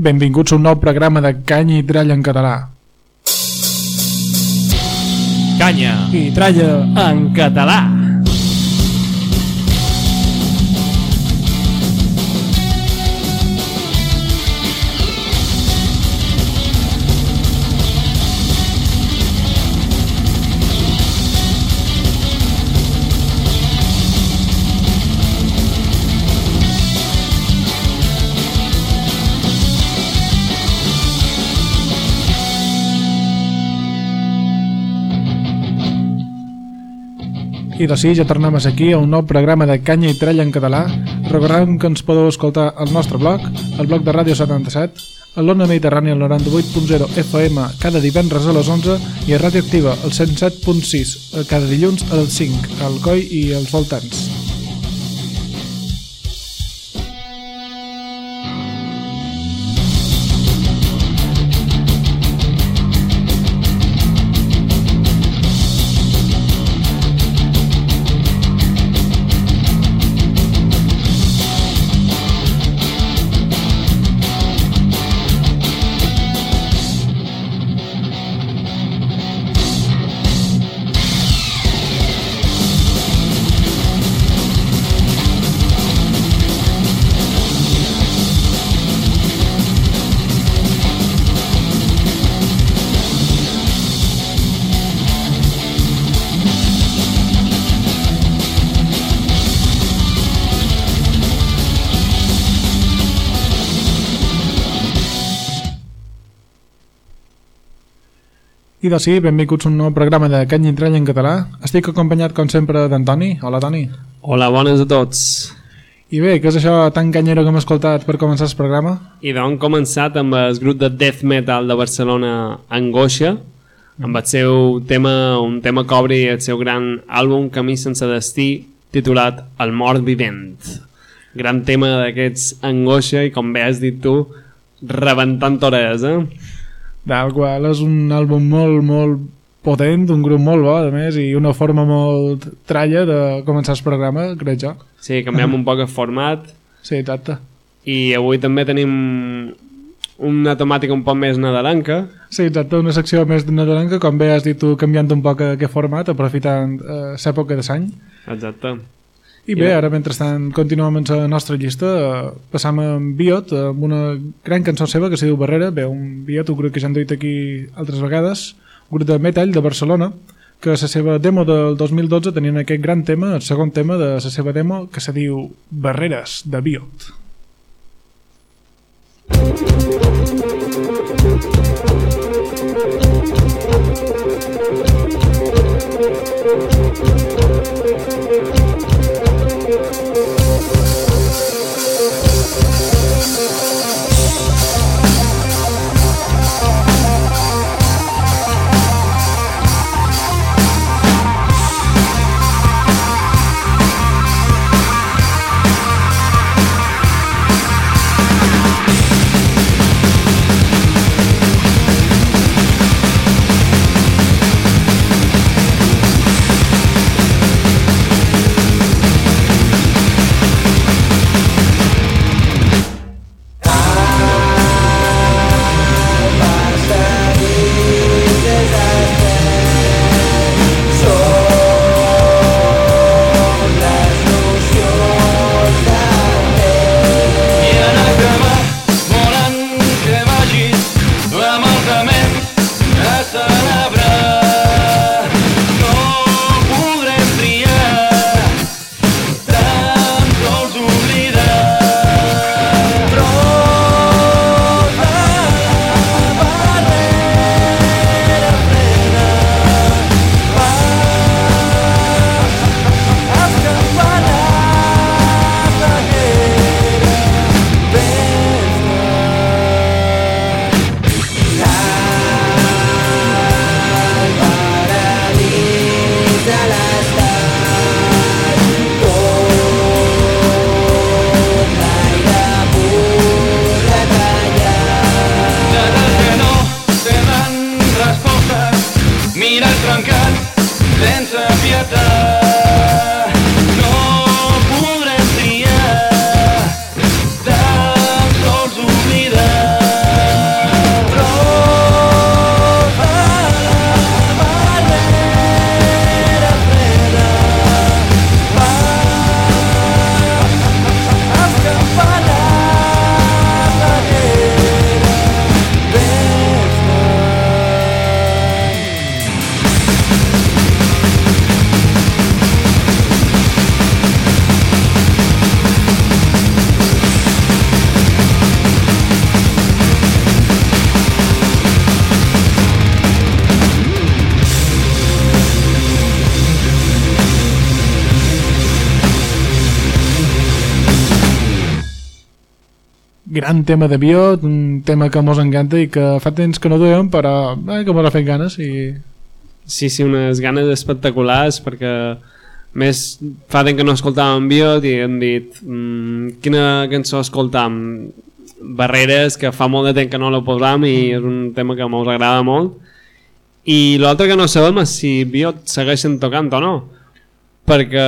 Benvinguts a un nou programa de Canya i Tralla en català. Canya I Tralla en català. I de sí, ja tornem aquí a un nou programa de Canya i Tralla en català. Recordem que ens podeu escoltar al nostre blog, el blog de Ràdio 77, a l'Ona Mediterrània al 98.0 FM cada divendres a les 11 i a Ràdio Activa al 107.6 cada dilluns a les 5 al Coi i als voltants. De sí, benvinguts a un nou programa de Canya i Tralla en català. Estic acompanyat, com sempre, d'Antoni. Hola, Toni. Hola, bones a tots. I bé, què és això tan canyero que hem escoltat per començar el programa? I doncs començat amb el grup de death metal de Barcelona, Angoixa, amb el seu tema, un tema que obri el seu gran àlbum Camí sense destí, titulat El mort vivent. Gran tema d'aquests Angoixa i, com bé has dit tu, rebentant hores, eh? Del qual és un àlbum molt, molt potent, un grup molt bo, a més, i una forma molt tralla de començar el programa, crec jo. Sí, canviem un poc el format Sí, exacte. i avui també tenim una temàtica un poc més nadalenca. Sí, exacte, una secció més nadalenca, com bé has dit tu, canviant un poc aquest format, aprofitant eh, l'època de l'any. Exacte. I bé, ara mentrestant continuem amb la nostra llista, passam amb Biot, amb una gran cançó seva que se diu Barrera, bé, un Biot, un grup que ja han dit aquí altres vegades, un grup de metal de Barcelona, que la seva demo del 2012 tenien aquest gran tema, el segon tema de la seva demo, que se diu Barreres, de Biot. Barreres Gran tema Biot, un tema que mos encanta i que fa temps que no duem, però eh, que mos ha fet ganes i... Sí, sí, unes ganes espectaculars perquè més fa temps que no escoltàvem Biot i hem dit mmm, quina cançó escoltam Barreres, que fa molt de temps que no la posam i és un tema que mos agrada molt. I l'altre que no sabem és si Biot segueixen tocant o no perquè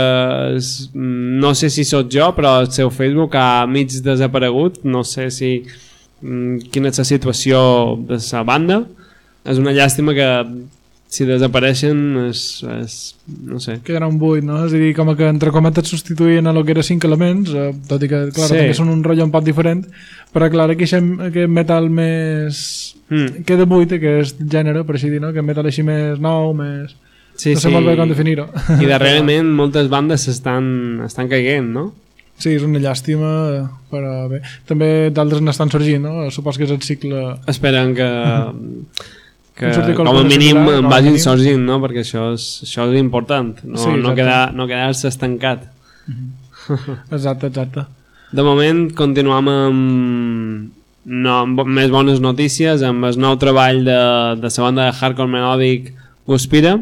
no sé si sóc jo però el seu Facebook ha mig desaparegut no sé si mm, quina és la situació de la banda és una llàstima que si desapareixen és, és no sé quedarà un buit, no? És a dir, com que entre cometes substituïen a lo que era cinc elements, eh, tot i que, clar, Sí. també són un rotllo un poc diferent, però, clar, aquí aquest, aquest metal més... mm. queda buit, aquest gènere, per així dir, no? Aquest metal així més nou, més... sí, no sé molt bé com definir-ho. i darrerament moltes bandes estan, estan caient no? Sí, és una llàstima, però bé. També d'altres n'estan sorgint, no? Supos que és el cicle... esperen que, que com a mínim a vagin mínim. sorgint no? perquè això és, això és important no, Sí, no, exacte. quedar, no quedar-se estancat Exacte, exacte. De moment continuam amb, no, amb més bones notícies amb el nou treball de, de la banda de hardcore melòdic Guspira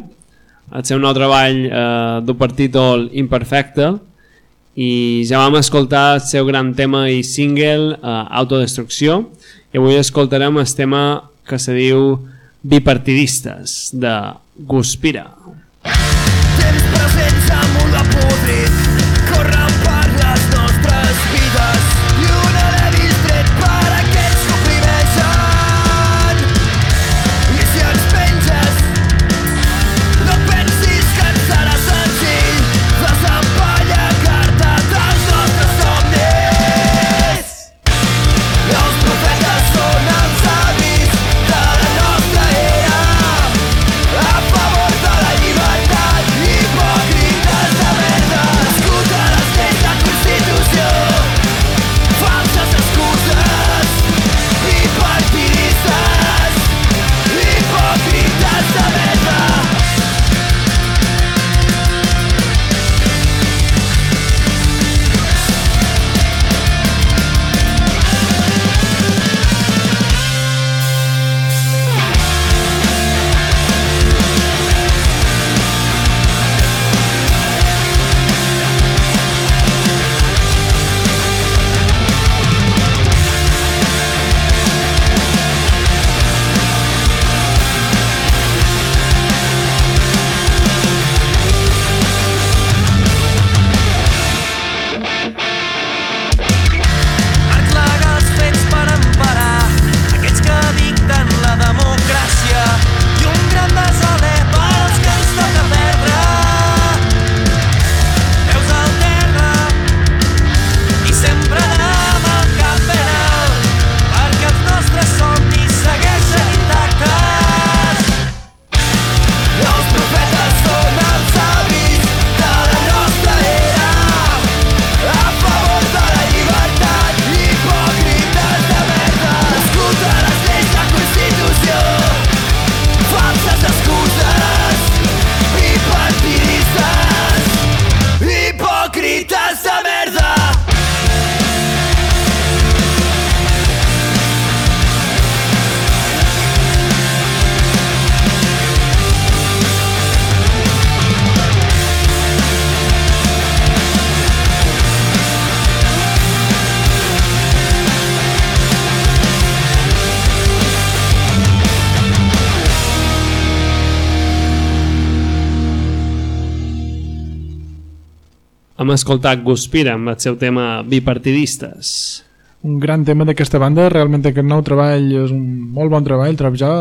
el seu nou treball eh, du per títol Imperfecte. I ja vam escoltar el seu gran tema i single eh, Autodestrucció. I avui escoltarem el tema que se diu Bipartidistes de Guspira. Temps hem escoltat Guspira amb el seu tema Bipartidistes Un gran tema d'aquesta banda, realment aquest nou treball és un molt bon treball, jo.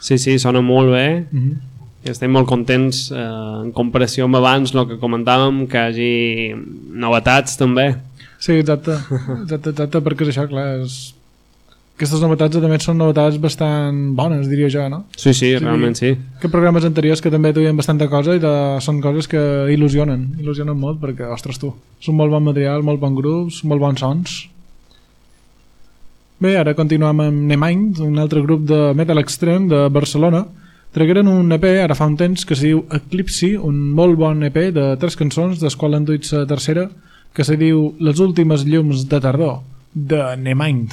sí, sí, sona molt bé Mm -hmm. i estem molt contents eh, en comparació amb abans el que comentàvem que hi hagi novetats també Sí, exacte, exacte, exacte, perquè és això, clar, és... aquestes novetats també són novetats bastant bones, diria jo, no? sí, sí, Sí. realment sí Que programes anteriors que també duien bastanta cosa i de... són coses que il·lusionen, il·lusionen molt perquè, ostres tu, és un molt bon material, molt bon grups, molt bons sons. Bé, ara continuem amb Nemind, un altre grup de metal extrem de Barcelona. Tragueren un EP ara fa un temps que se diu Eclipsi, un molt bon EP de tres cançons, des qual han duit la tercera, que se diu Les últimes llums de tardor. de Nemind.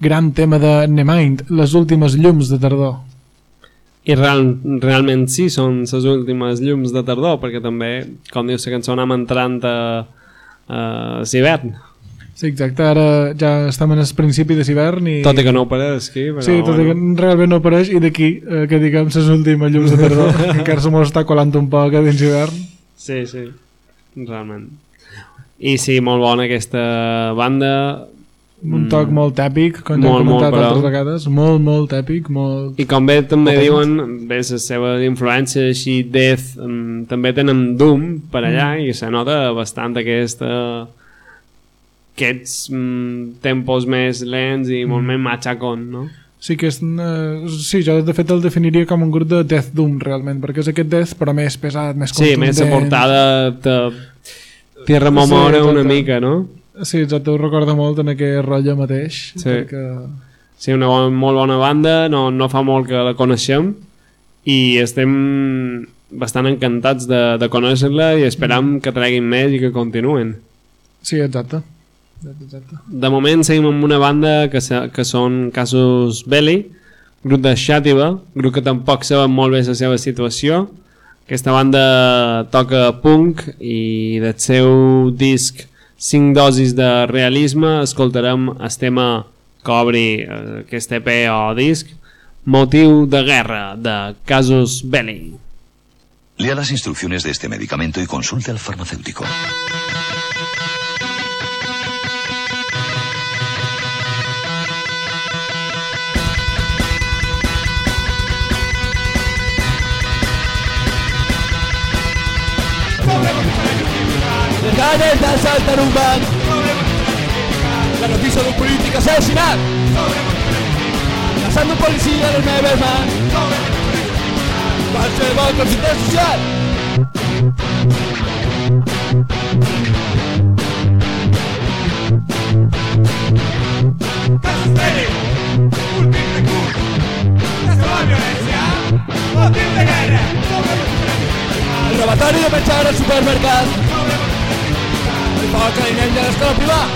Gran tema de Nemind, les últimes llums de tardor. I real, realment sí, són les últimes llums de tardor, perquè també, com dius, la cançó anem entrant a, a l'hivern. Sí, exacte, ara ja estem en el principi de l'hivern i... Tot i que no ho pareix aquí, però... Sí, tot i que realment no apareix i d'aquí eh, que diguem les últimes llums de tardor encara se mos està colant un poc a dins hivern Sí, sí, realment. I sí, molt bona aquesta banda. Un toc molt èpic com ja Molt, hem molt, comentat però- altres vegades molt, molt èpic molt... I com bé també Potent. diuen, bé, les seves influències així, Death, um, també tenen Doom per allà Mm. i se nota bastant aquesta aquests mm, tempos més lents i molt Mm. més machacón, no? Sí, que és, uh, sí, jo de fet el definiria com un grup de Death Doom realment, perquè és aquest Death però més pesat, més Sí, contundent més la portada te, te rememora Sí, una mica, no? Sí, exacte, ho recorda molt en aquest rotllo mateix Sí. perquè... Sí, una bona, molt bona banda, no, no fa molt que la coneixem i estem bastant encantats de, de conèixer-la i esperam que treguin més i que continuen. Sí, exacte. exacte, exacte. De moment seguim amb una banda que, se, que són Casus Belli, grup de Xàtiva, grup que tampoc saben molt bé la seva situació. Aquesta banda toca punk i del seu disc 5 dosis de realisme escoltarem el tema que obri aquest EP o disc Motiu de guerra de Casus Belli. Lea las instrucciones de este medicamento y consulte al farmacéutico. Ganes d'assaltar un banc La notícia d'un polític assassinat Caçant un policia a les meves mans Qualsevol consulta social. El robatori de menjar al supermercat foca i nen de l'escola privada.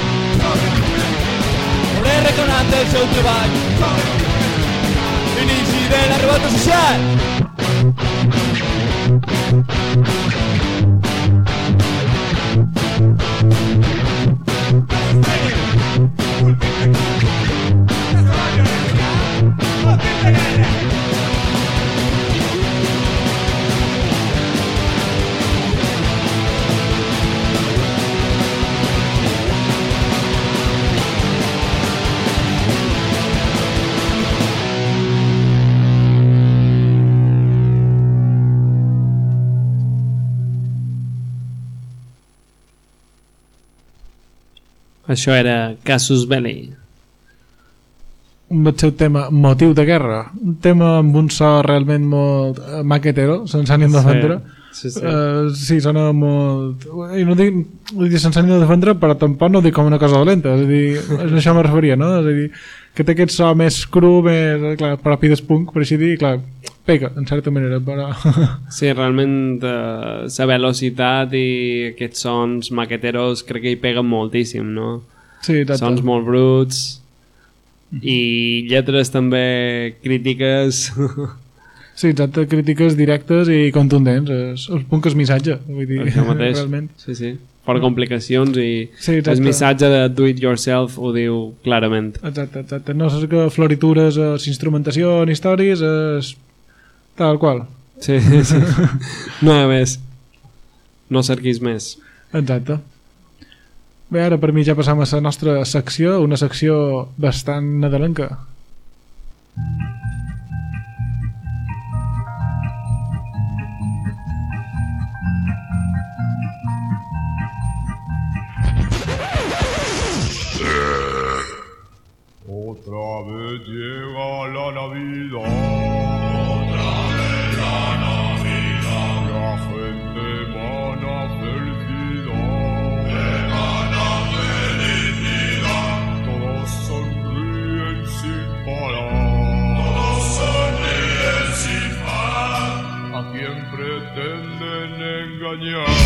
Corre, corre, corre, corre. el seu treball. Corre, de la revolta social. Això era Casus Belli. el seu tema Motiu de guerra, un tema amb un so realment molt eh, maquetero, sense ànim de defendre. Sí, sí. Uh, sí, sona molt... I no dic, vull dir sense ànim de defendre, però tampoc no dic com una cosa dolenta, és a dir, és a això me referia, no? És a dir, que té aquest so més cru, més, eh, clar, propi d'espunk, per així dir, clar, pega, en certa manera, però... Sí, realment eh, la velocitat i aquests sons maqueteros crec que hi peguen moltíssim, no? sí, exacte. Sons molt bruts i lletres també crítiques Sí, exacte, crítiques directes i contundents, és, el punt que és missatge, vull dir, això mateix realment. sí, sí. fora complicacions i Sí, exacte. el missatge de do it yourself ho diu clarament Exacte, exacte. No saps que floritures, és instrumentació, en històries, és tal qual. sí, sí. no hi ha més no cerquis més Exacte. Bé, ara per mi ja passam a la nostra secció, una secció bastant nadalenca. Otra vez llega la Navidad. on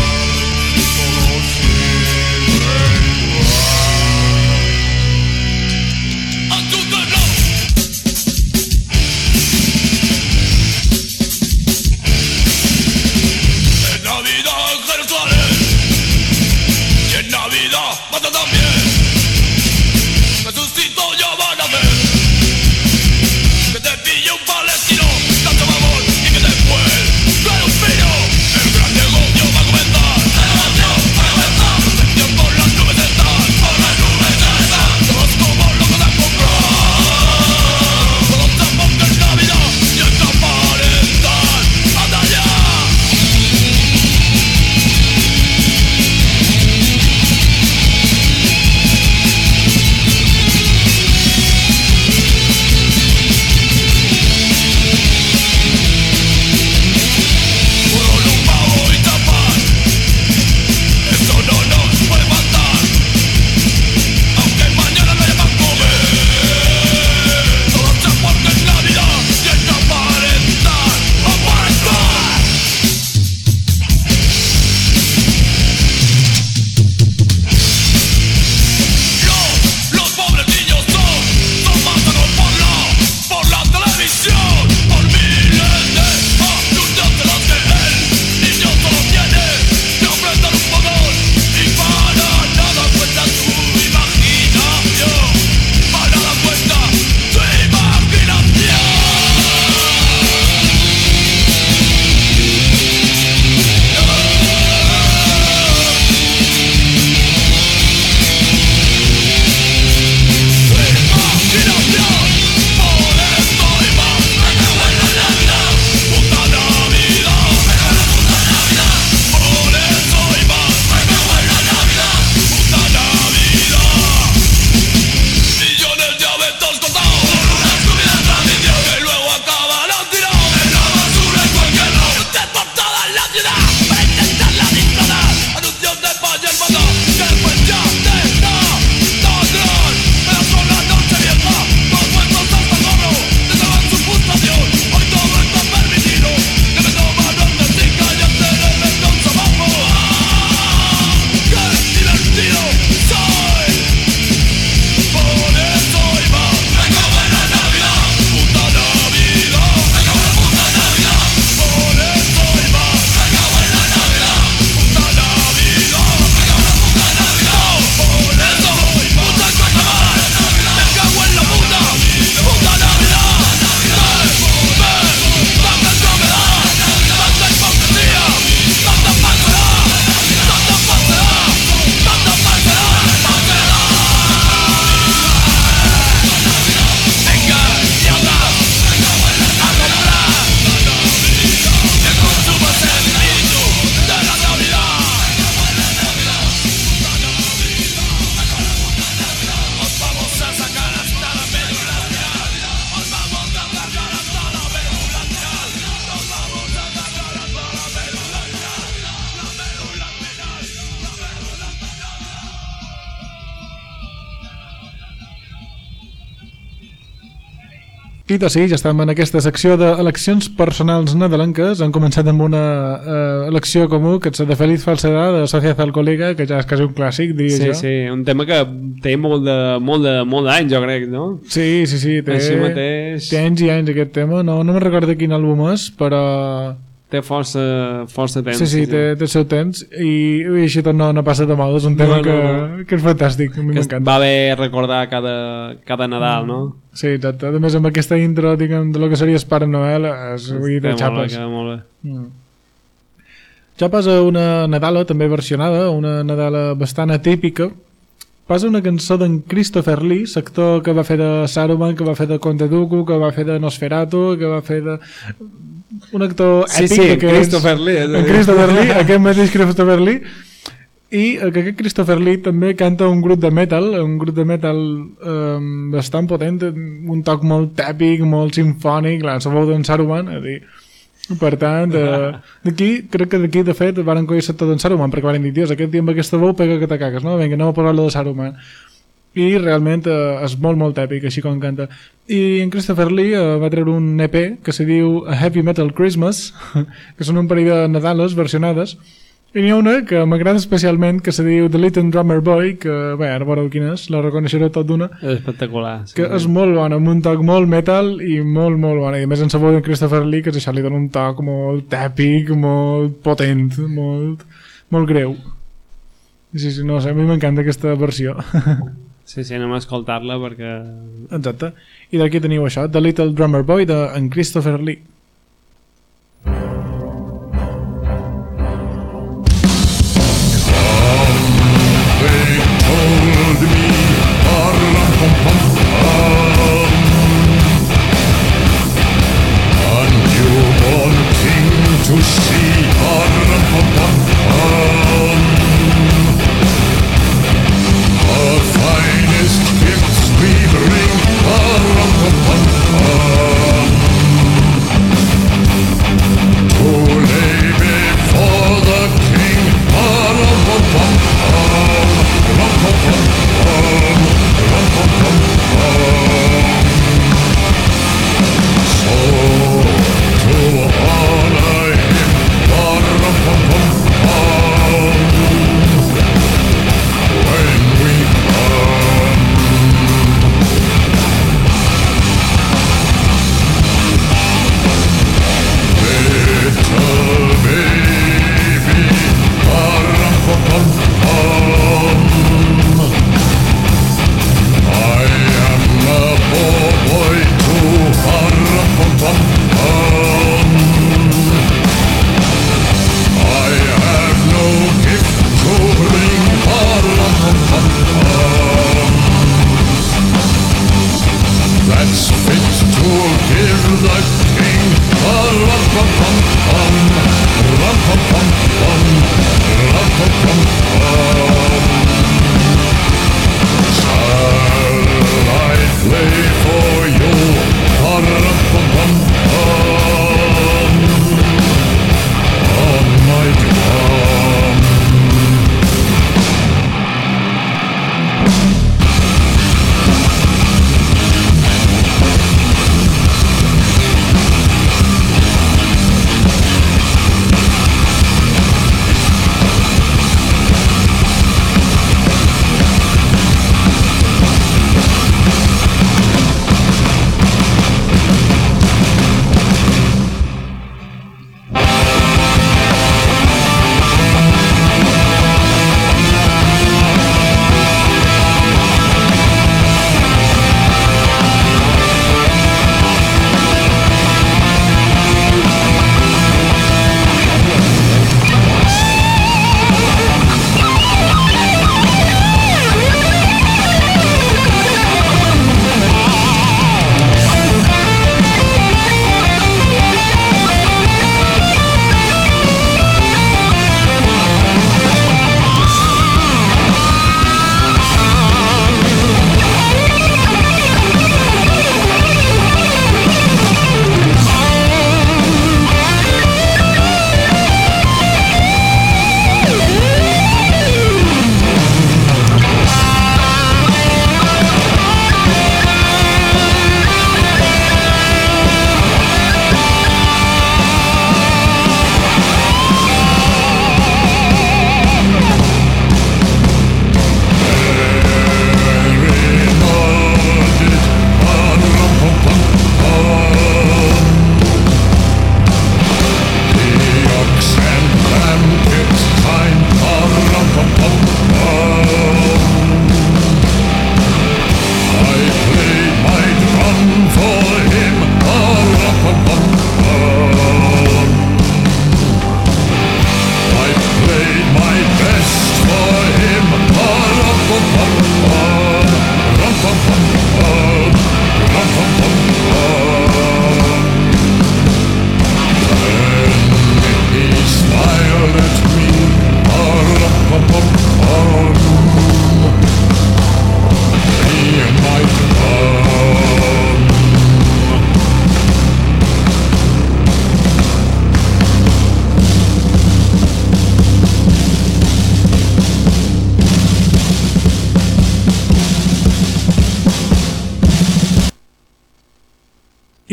I de sí, ja estem en aquesta secció d'eleccions personals nadalenques. Han començat amb una eh, elecció comú, que és de Feliz Falsedad, de Sociedad Alcohòlica, que ja és quasi un clàssic, diria Sí, jo. sí, un tema que té molt de, molt de, molt d'anys, jo crec, no? Sí, sí, sí, té, Així mateix. té anys i anys aquest tema. No, no me'n recordo quin àlbum és, però Té força, força temps. sí, sí, té, té el seu temps i, i així tot no, no passa de moda. És un tema No, no, que, no. que és fantàstic, a mi m'encanta. va bé recordar cada, cada Nadal, no? Sí, exacte. A més, amb aquesta intro, diguem, de lo que seria el Pare Noel, és, vull dir, de xapes. queda molt bé. Mm. Ja passa una Nadala també versionada, una Nadala bastant atípica. Passa una cançó d'en Christopher Lee, l'actor que va fer de Saruman, que va fer de Conte Dooku, que va fer de Nosferatu, que va fer de... Un actor Sí, èpic sí, d'aquests. Christopher Lee, és En. Christopher Lee, aquest mateix Christopher Lee. I que aquest Christopher Lee també canta un grup de metal, un grup de metal eh, bastant potent, un toc molt èpic, molt sinfònic, la veu d'en Saruman, és a dir, per tant, eh, d'aquí, crec que d'aquí, de fet, van coller tot d'en Saruman, perquè van dir, dios, aquest dia amb aquesta veu pega que te cagues, no? Vinga, anem a posar-lo de Saruman. I realment eh, és molt, molt èpic, així com canta. I en Christopher Lee eh, va treure un EP que se diu A Heavy Metal Christmas, que són un parell de Nadales versionades, i n'hi ha una que m'agrada especialment, que se diu The Little Drummer Boy, que, bé, ara veureu quina és, la reconeixereu tot d'una, És espectacular. Sí. que és molt bona, amb un toc molt metal i molt, molt bona. I a més en sabó de Christopher Lee, que és això, li dona un toc molt èpic, molt potent, molt, molt greu. Sí, sí, no sé, a mi m'encanta aquesta versió. Sí, sí, anem a escoltar-la perquè... Exacte. I d'aquí teniu això, The Little Drummer Boy, de en Christopher Lee.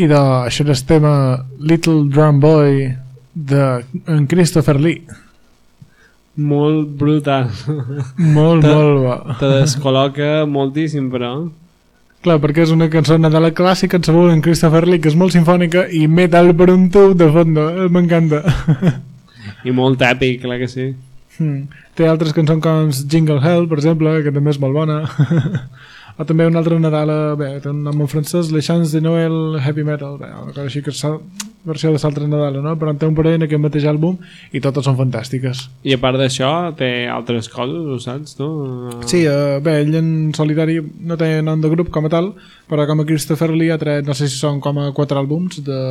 De, això és tema Little Drum Boy de en Christopher Lee Molt brutal. molt, Te- molt bo Te descol·loca moltíssim, però... clar, perquè és una cançó de la clàssica en sabut en Christopher Lee que és molt sinfònica i metal per un tub de fondo eh, m'encanta I molt èpic, clar que sí. Mm. Té altres cançons com Jingle Hell, per exemple, que també és molt bona. O també una altra Nadal, eh, bé, un nom en francès, Les Chants de Noël Heavy Metal, bé, una cosa així que és versió de l'altre Nadal, no? Però en té un parell en aquest mateix àlbum i totes són fantàstiques. I a part d'això, té altres coses, ho saps, tu? Sí, eh, bé, ell en solitari no té nom de grup com a tal, però com a Christopher Lee ha tret, no sé si són com a quatre àlbums de,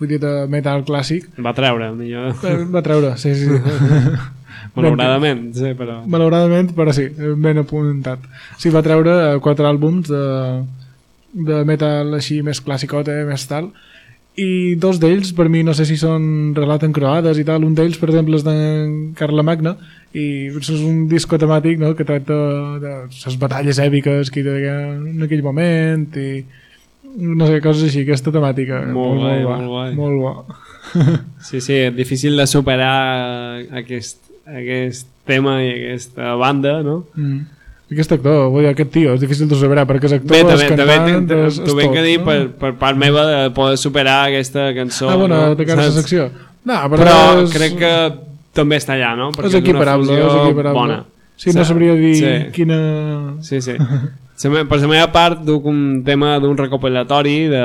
vull dir, de metal clàssic. Va treure, millor. Eh, Va treure, sí, sí. Malauradament, sí, però... Malauradament, però sí, ben apuntat. Sí, va treure eh, quatre àlbums de, de metal així més clàssicot, eh, més tal, i dos d'ells, per mi, no sé si són relat en croades i tal, un d'ells, per exemple, és de Carla Magna, i és un disco temàtic no?, que tracta de les batalles èpiques que hi havia en aquell moment, i no sé, coses així, aquesta temàtica. Molt guai, bo, molt guai. Molt bo. Sí, sí, és difícil de superar aquest, aquest tema i aquesta banda, no? Mm. Aquest actor, vull dir, aquest tio, és difícil de superar, perquè és actor, Bé, també, és també cantant, t'ho és, és tot, a dir no? per, per part meva de poder superar aquesta cançó. Ah, bueno, no? de cara a secció. No, però, Però és, crec que també està allà, no? és equiparable, és equiparable. bona. Sí, no sabria dir Sí. quina... Sí, sí. Per la meva part, duc un tema d'un recopilatori de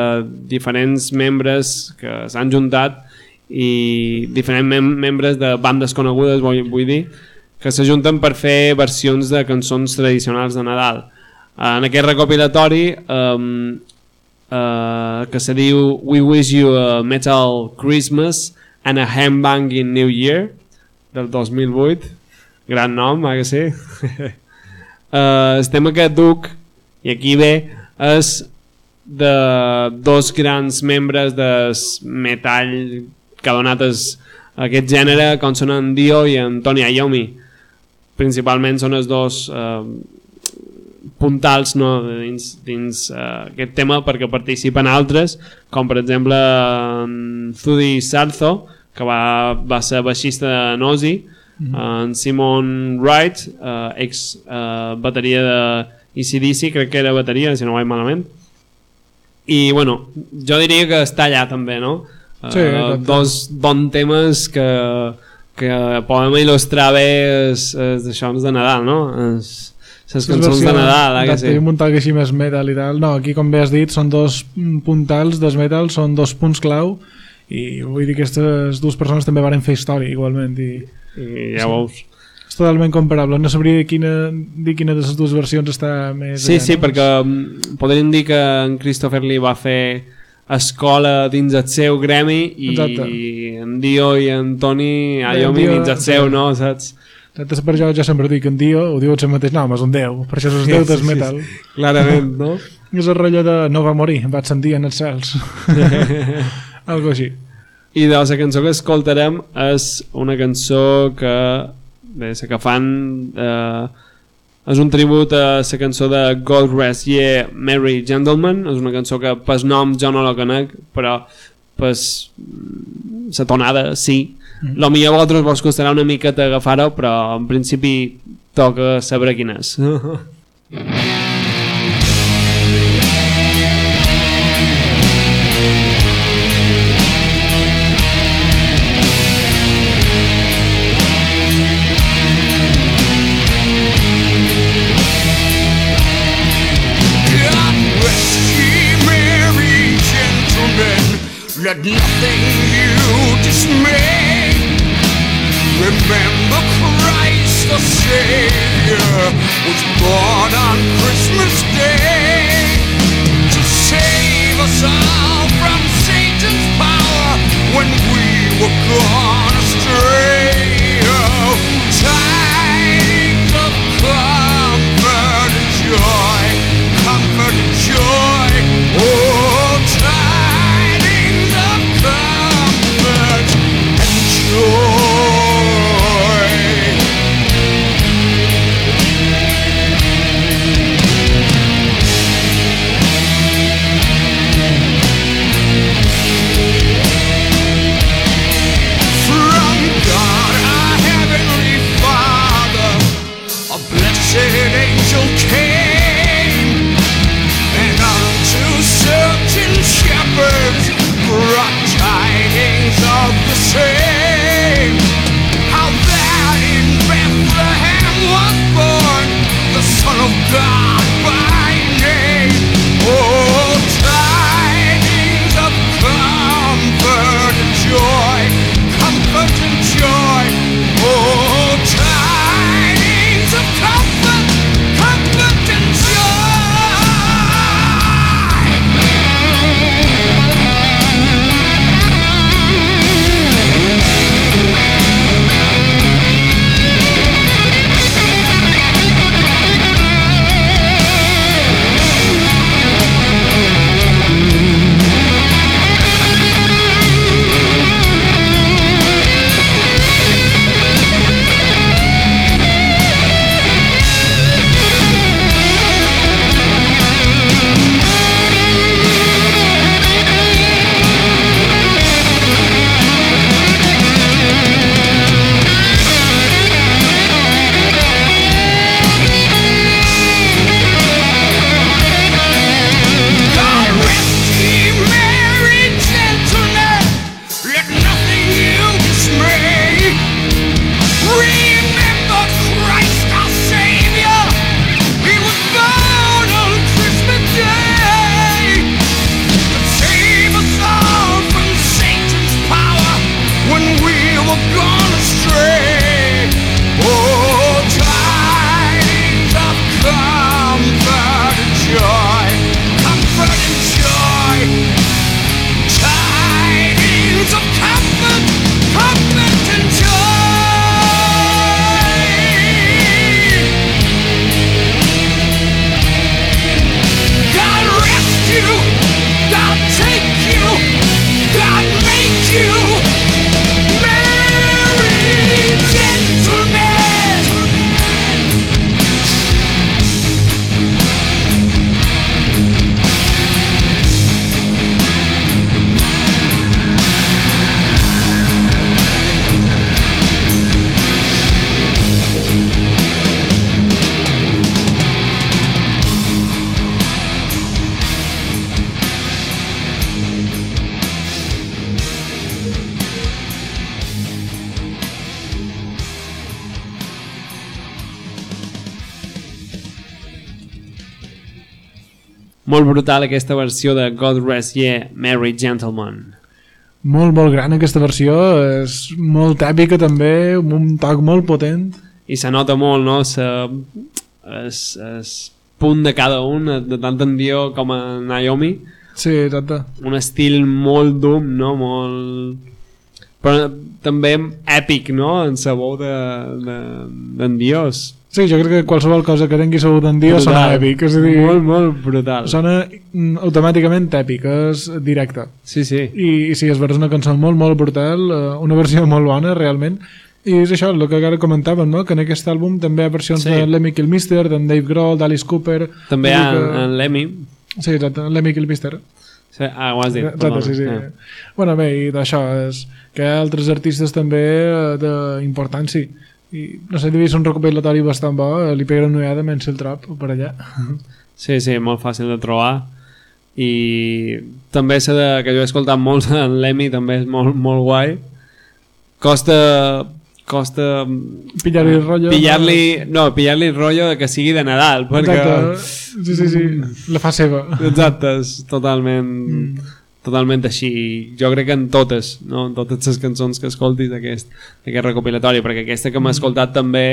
diferents membres que s'han juntat i diferents mem membres de bandes conegudes, vull, vull dir, que s'ajunten per fer versions de cançons tradicionals de Nadal. En aquest recopilatori, um, uh, que se diu We Wish You a Metal Christmas and a Handbanging New Year, del 2008, gran nom, eh que sí? uh, el tema que duc, i aquí ve, és de dos grans membres de metall que ha donat es, aquest gènere, com són en Dio i en Tony Iommi. Principalment són els dos eh, puntals no, dins, dins uh, aquest tema perquè participen altres, com per exemple en Zudi Sarzo, que va, va ser baixista de Nozi, en Simon Wright, uh, ex uh, bateria de ECDC, crec que era bateria, si no vaig malament. I, bueno, jo diria que està allà també, no? Uh, Sí, exacte. dos bons temes que, que podem il·lustrar bé els, els això de Nadal, no? Les, les cançons de Nadal, eh, que sí. un puntal que així més metal i tal. No, aquí, com bé has dit, són dos puntals dels metal, són dos punts clau i vull dir que aquestes dues persones també varen fer història igualment i I ja veus. és totalment comparable. No sabria quina, dir quina de les dues versions està més... Sí, allà, sí, no? perquè mm, podríem dir que en Christopher Lee va fer escola dins el seu gremi i Exacte. en Dio i en Toni Dio, dins el seu, sí. no? Saps? Exacte, per això jo sempre dic en Dio ho diu el seu mateix nom, és un déu, per això és el déu del metal. Clarament, no? És el rotllo de no va morir, em vaig sentir en els cels. Algo així. I de la cançó que escoltarem és una cançó que bé, la que fan eh, és un tribut a la cançó de God Rest Ye Merry Gentleman. És una cançó que per nom jo no la conec però per la tonada sí. Mm. lo millor a vosaltres vos costarà una miqueta agafar-ho però en principi toca saber quin és let nothing you dismay. Remember Christ the Savior was born on Christmas Day to save us all from Satan's power when we were gone molt brutal aquesta versió de God Rest Ye, Merry Gentleman. Molt, molt gran aquesta versió, és molt èpica també, amb un toc molt potent. I se nota molt, no?, sa, es, es punt de cada un, de tant en Dio com a Naomi, Sí, exacte. un estil molt dur, no?, molt... Però també èpic, no?, en d'en de, d'en Dios. Sí, jo crec que qualsevol cosa que tingui salut en dia sona Brutal. èpic, és a dir, Molt, molt brutal. sona mm, automàticament èpic, és directe. Sí, sí. I, i sí, és és una cançó molt, molt brutal, eh, una versió molt bona, realment. I és això, el que ara comentàvem, no? que en aquest àlbum també hi ha versions Sí. sí. de Lemmy Kilmister, d'en Dave Grohl, d'Alice Cooper... També hi ha que- en Lemmy. Sí, exacte, en Lemmy Kilmister. Sí, ah, ho has dit. Exacte, sí, sí. Eh. Bueno, bé, i d'això, és que hi ha altres artistes també eh, d'importància. I, no sé, devia ser un recopilatori bastant bo, eh, li pega una ullada a Mansell Trap per allà. Sí, sí, molt fàcil de trobar i també s'ha de, que jo he escoltat molt en Lemmy també és molt, molt guai costa costa Pillar-li el rotllo. pillar-li no, pillar-li el rotllo de que sigui de Nadal perquè Exacte. Sí, sí, sí. La fa seva. exacte, és totalment Mm. Totalment així jo crec que en totes, no? en totes les cançons que escoltis d'aquest recopilatori perquè aquesta que m'he escoltat també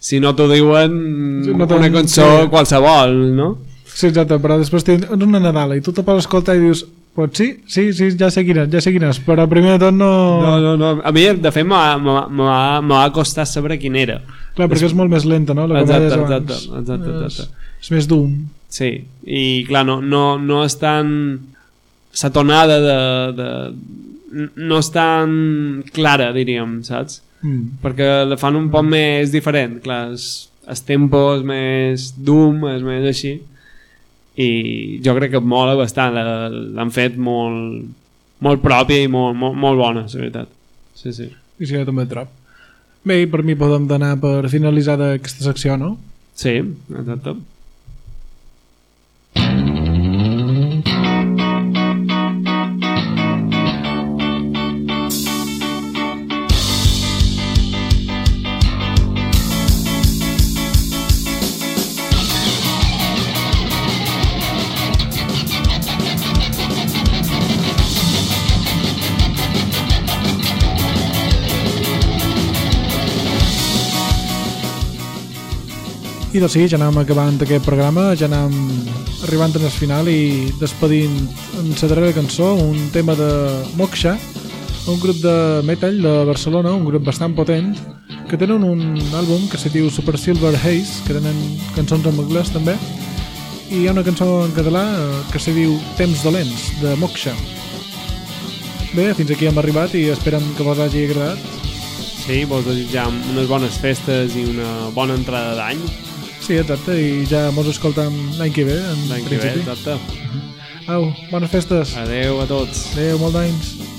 si no t'ho diuen Mm. No una cançó sí. qualsevol no? Sí, exacte, però després tens una Nadala i tu te pots escoltar i dius pues sí, sí, sí, ja sé quines, ja sé quines, però primer de tot no... No, no, no. A mi, de fet, va costar saber quin era. Clar, perquè és molt més lenta, no? La Exacte, abans. exacte, exacte, exacte. És, és més doom. Sí, i clar, no, no, no és tan... La tonada de, de... No és tan clara, diríem, saps? Mm. Perquè la fan un poc més diferent, clar, és, el tempo és més doom, és més així, i jo crec que mola bastant, l'han fet molt, molt pròpia i molt, molt, molt bona, la veritat. Sí, sí. I sí, jo també trob. Bé, per mi podem donar per finalitzada aquesta secció, no? Sí, exacte. I doncs sí, ja anem acabant aquest programa, ja anem arribant al final i despedint en la darrera cançó un tema de Moksha, un grup de metal de Barcelona, un grup bastant potent, que tenen un àlbum que se diu Super Silver Haze, que tenen cançons en anglès també, i hi ha una cançó en català eh, que se diu Temps dolents, de Moksha. Bé, fins aquí hem arribat i esperem que vos hagi agradat. Sí, vols desitjar unes bones festes i una bona entrada d'any Sí, exacte, i ja mos escoltam l'any que ve, en l'any que ve, principi. exacte. Au, bones festes. Adeu a tots. Adéu, molt d'anys.